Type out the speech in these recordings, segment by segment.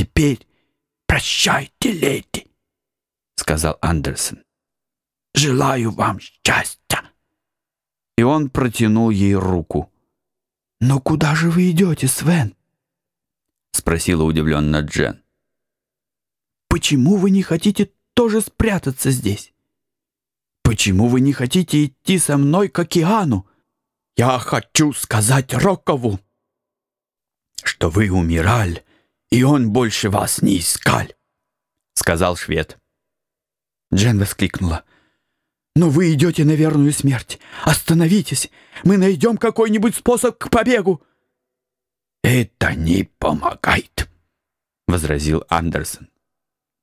теперь прощайте, леди», — сказал Андерсон. «Желаю вам счастья». И он протянул ей руку. «Но куда же вы идете, Свен?» — спросила удивленно Джен. «Почему вы не хотите тоже спрятаться здесь? Почему вы не хотите идти со мной к океану? Я хочу сказать Рокову, что вы умирали, и он больше вас не искал», — сказал швед. Джен воскликнула. «Но вы идете на верную смерть. Остановитесь. Мы найдем какой-нибудь способ к побегу». «Это не помогает», — возразил Андерсон.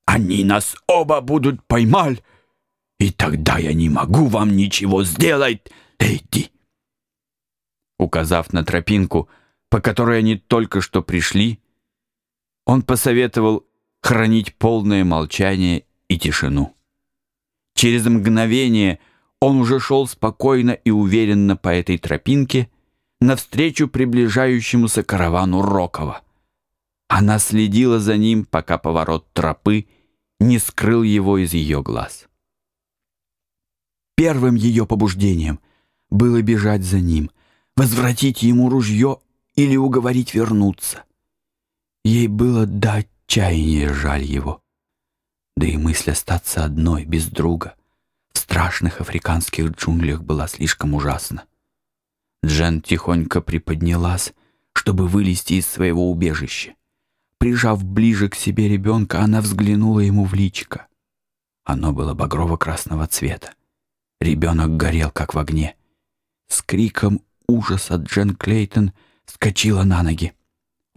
«Они нас оба будут поймать, и тогда я не могу вам ничего сделать, леди». Указав на тропинку, по которой они только что пришли, он посоветовал хранить полное молчание и тишину. Через мгновение он уже шел спокойно и уверенно по этой тропинке навстречу приближающемуся каравану Рокова. Она следила за ним, пока поворот тропы не скрыл его из ее глаз. Первым ее побуждением было бежать за ним, возвратить ему ружье или уговорить вернуться. Ей было до отчаяния жаль его да и мысль остаться одной, без друга, в страшных африканских джунглях была слишком ужасна. Джен тихонько приподнялась, чтобы вылезти из своего убежища. Прижав ближе к себе ребенка, она взглянула ему в личико. Оно было багрово-красного цвета. Ребенок горел, как в огне. С криком ужаса Джен Клейтон скочила на ноги.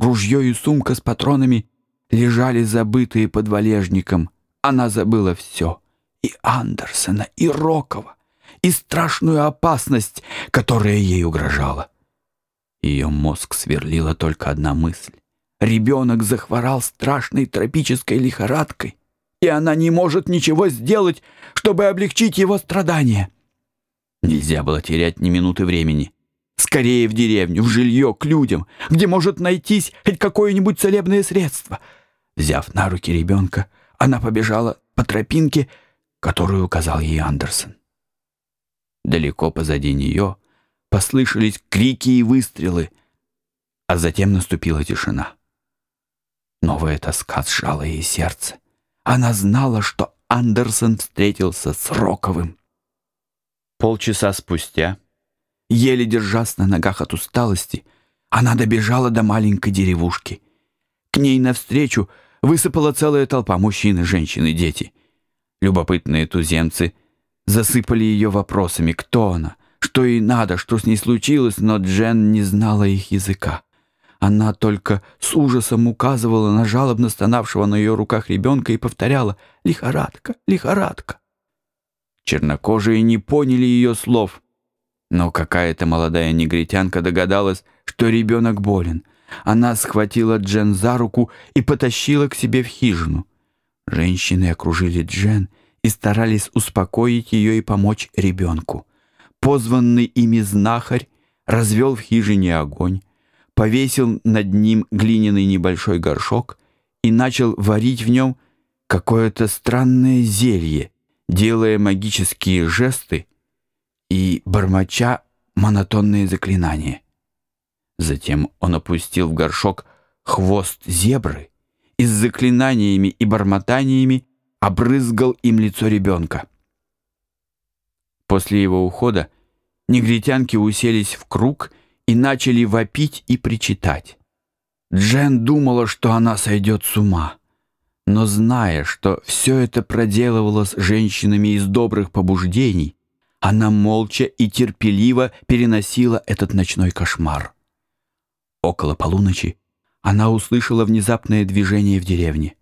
Ружье и сумка с патронами лежали забытые под валежником — она забыла все. И Андерсона, и Рокова, и страшную опасность, которая ей угрожала. Ее мозг сверлила только одна мысль. Ребенок захворал страшной тропической лихорадкой, и она не может ничего сделать, чтобы облегчить его страдания. Нельзя было терять ни минуты времени. Скорее в деревню, в жилье, к людям, где может найтись хоть какое-нибудь целебное средство. Взяв на руки ребенка, она побежала по тропинке, которую указал ей Андерсон. Далеко позади нее послышались крики и выстрелы, а затем наступила тишина. Новая тоска сжала ей сердце. Она знала, что Андерсон встретился с Роковым. Полчаса спустя, еле держась на ногах от усталости, она добежала до маленькой деревушки. К ней навстречу высыпала целая толпа мужчин и женщин и дети. Любопытные туземцы засыпали ее вопросами, кто она, что ей надо, что с ней случилось, но Джен не знала их языка. Она только с ужасом указывала на жалобно стонавшего на ее руках ребенка и повторяла «Лихорадка, лихорадка». Чернокожие не поняли ее слов, но какая-то молодая негритянка догадалась, что ребенок болен — она схватила Джен за руку и потащила к себе в хижину. Женщины окружили Джен и старались успокоить ее и помочь ребенку. Позванный ими знахарь развел в хижине огонь, повесил над ним глиняный небольшой горшок и начал варить в нем какое-то странное зелье, делая магические жесты и бормоча монотонные заклинания. Затем он опустил в горшок хвост зебры и с заклинаниями и бормотаниями обрызгал им лицо ребенка. После его ухода негритянки уселись в круг и начали вопить и причитать. Джен думала, что она сойдет с ума, но зная, что все это проделывалось женщинами из добрых побуждений, она молча и терпеливо переносила этот ночной кошмар. Около полуночи она услышала внезапное движение в деревне.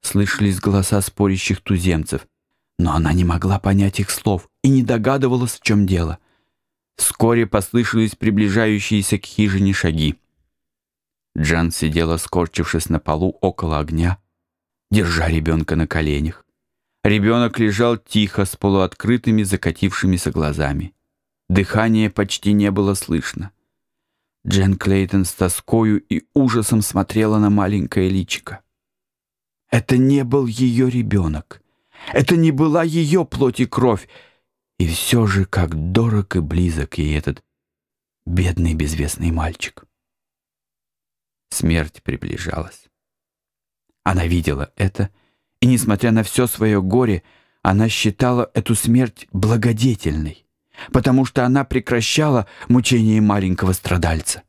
Слышались голоса спорящих туземцев, но она не могла понять их слов и не догадывалась, в чем дело. Вскоре послышались приближающиеся к хижине шаги. Джан сидела, скорчившись на полу около огня, держа ребенка на коленях. Ребенок лежал тихо, с полуоткрытыми закатившимися глазами. Дыхания почти не было слышно. Джен Клейтон с тоскою и ужасом смотрела на маленькое личико. Это не был ее ребенок. Это не была ее плоть и кровь. И все же, как дорог и близок ей этот бедный безвестный мальчик. Смерть приближалась. Она видела это, и, несмотря на все свое горе, она считала эту смерть благодетельной, потому что она прекращала мучение маленького страдальца.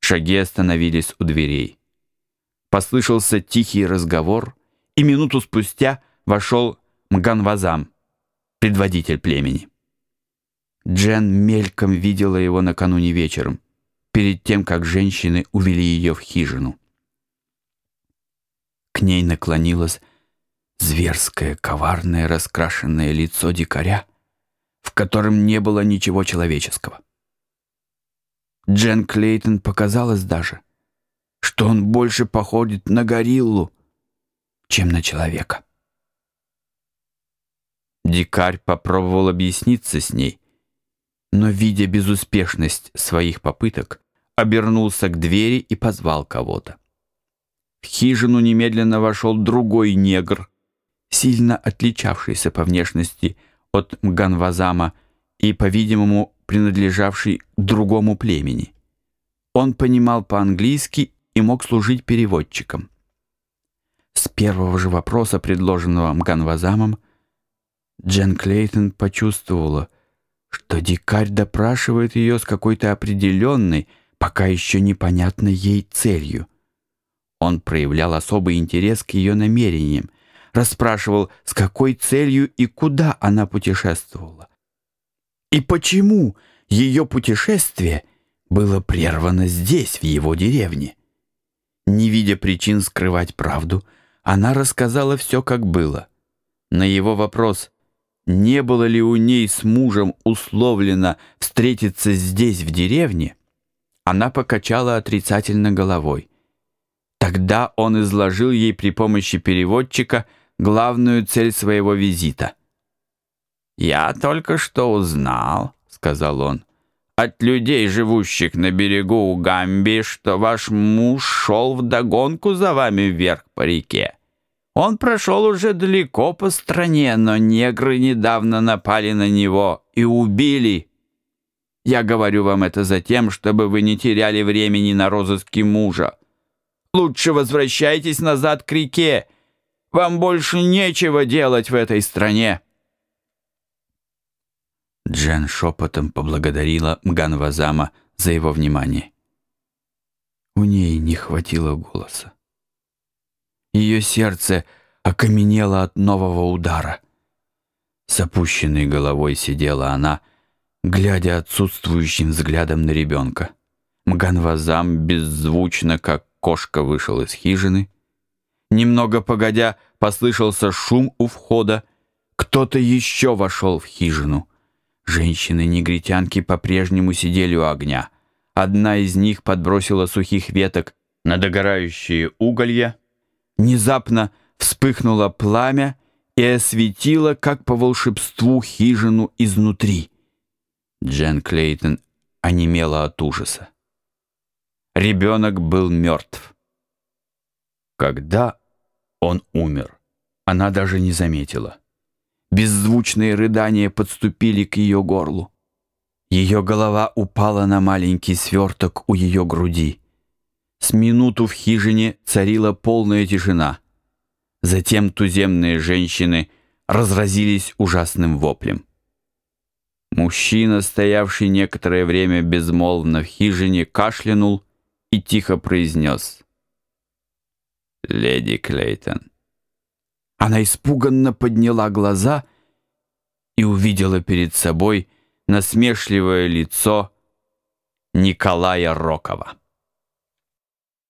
Шаги остановились у дверей. Послышался тихий разговор, и минуту спустя вошел Мганвазам, предводитель племени. Джен мельком видела его накануне вечером, перед тем, как женщины увели ее в хижину. К ней наклонилось зверское, коварное, раскрашенное лицо дикаря, в котором не было ничего человеческого. Джен Клейтон показалось даже, что он больше походит на гориллу, чем на человека. Дикарь попробовал объясниться с ней, но, видя безуспешность своих попыток, обернулся к двери и позвал кого-то. В хижину немедленно вошел другой негр, сильно отличавшийся по внешности от Мганвазама и, по-видимому, принадлежавший другому племени. Он понимал по-английски и мог служить переводчиком. С первого же вопроса, предложенного Мганвазамом, Джен Клейтон почувствовала, что дикарь допрашивает ее с какой-то определенной, пока еще непонятной ей целью. Он проявлял особый интерес к ее намерениям, расспрашивал, с какой целью и куда она путешествовала. И почему ее путешествие было прервано здесь, в его деревне. Не видя причин скрывать правду, она рассказала все, как было. На его вопрос, не было ли у ней с мужем условлено встретиться здесь, в деревне, она покачала отрицательно головой. Тогда он изложил ей при помощи переводчика главную цель своего визита. «Я только что узнал», — сказал он, — «от людей, живущих на берегу Гамби, что ваш муж шел вдогонку за вами вверх по реке. Он прошел уже далеко по стране, но негры недавно напали на него и убили. Я говорю вам это за тем, чтобы вы не теряли времени на розыски мужа. Лучше возвращайтесь назад к реке. Вам больше нечего делать в этой стране». Джен шепотом поблагодарила Мганвазама за его внимание. У ней не хватило голоса. Ее сердце окаменело от нового удара. С опущенной головой сидела она, глядя отсутствующим взглядом на ребенка. Мганвазам беззвучно, как кошка, вышел из хижины. Немного погодя, послышался шум у входа. Кто-то еще вошел в хижину. Женщины-негритянки по-прежнему сидели у огня. Одна из них подбросила сухих веток на догорающие уголья. Внезапно вспыхнуло пламя и осветило, как по волшебству, хижину изнутри. Джен Клейтон онемела от ужаса. Ребенок был мертв. Когда он умер, она даже не заметила. Беззвучные рыдания подступили к ее горлу. Ее голова упала на маленький сверток у ее груди. С минуту в хижине царила полная тишина. Затем туземные женщины разразились ужасным воплем. Мужчина, стоявший некоторое время безмолвно в хижине, кашлянул и тихо произнес «Леди Клейтон». Она испуганно подняла глаза и увидела перед собой насмешливое лицо Николая Рокова.